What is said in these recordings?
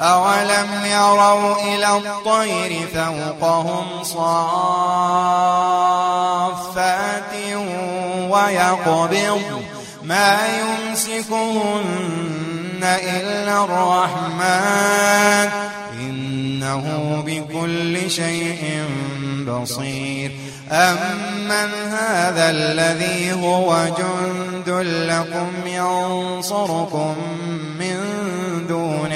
أولم يروا إلى الطير فوقهم صافات ويقبض ما يمسكهن إلا الرحمن إنه بكل شيء بصير أمن هذا الذي هو جند لكم ينصركم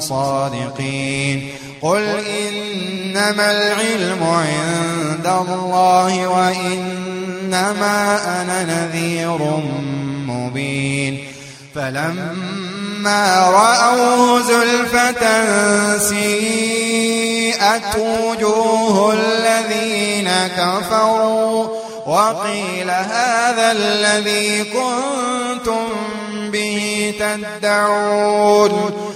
صادقين. قل إنما العلم عند الله وإنما أنا نذير مبين. فلما رأوه زلفة سيئت وجوه الذين كفروا وقيل هذا الذي كنتم به تدعون.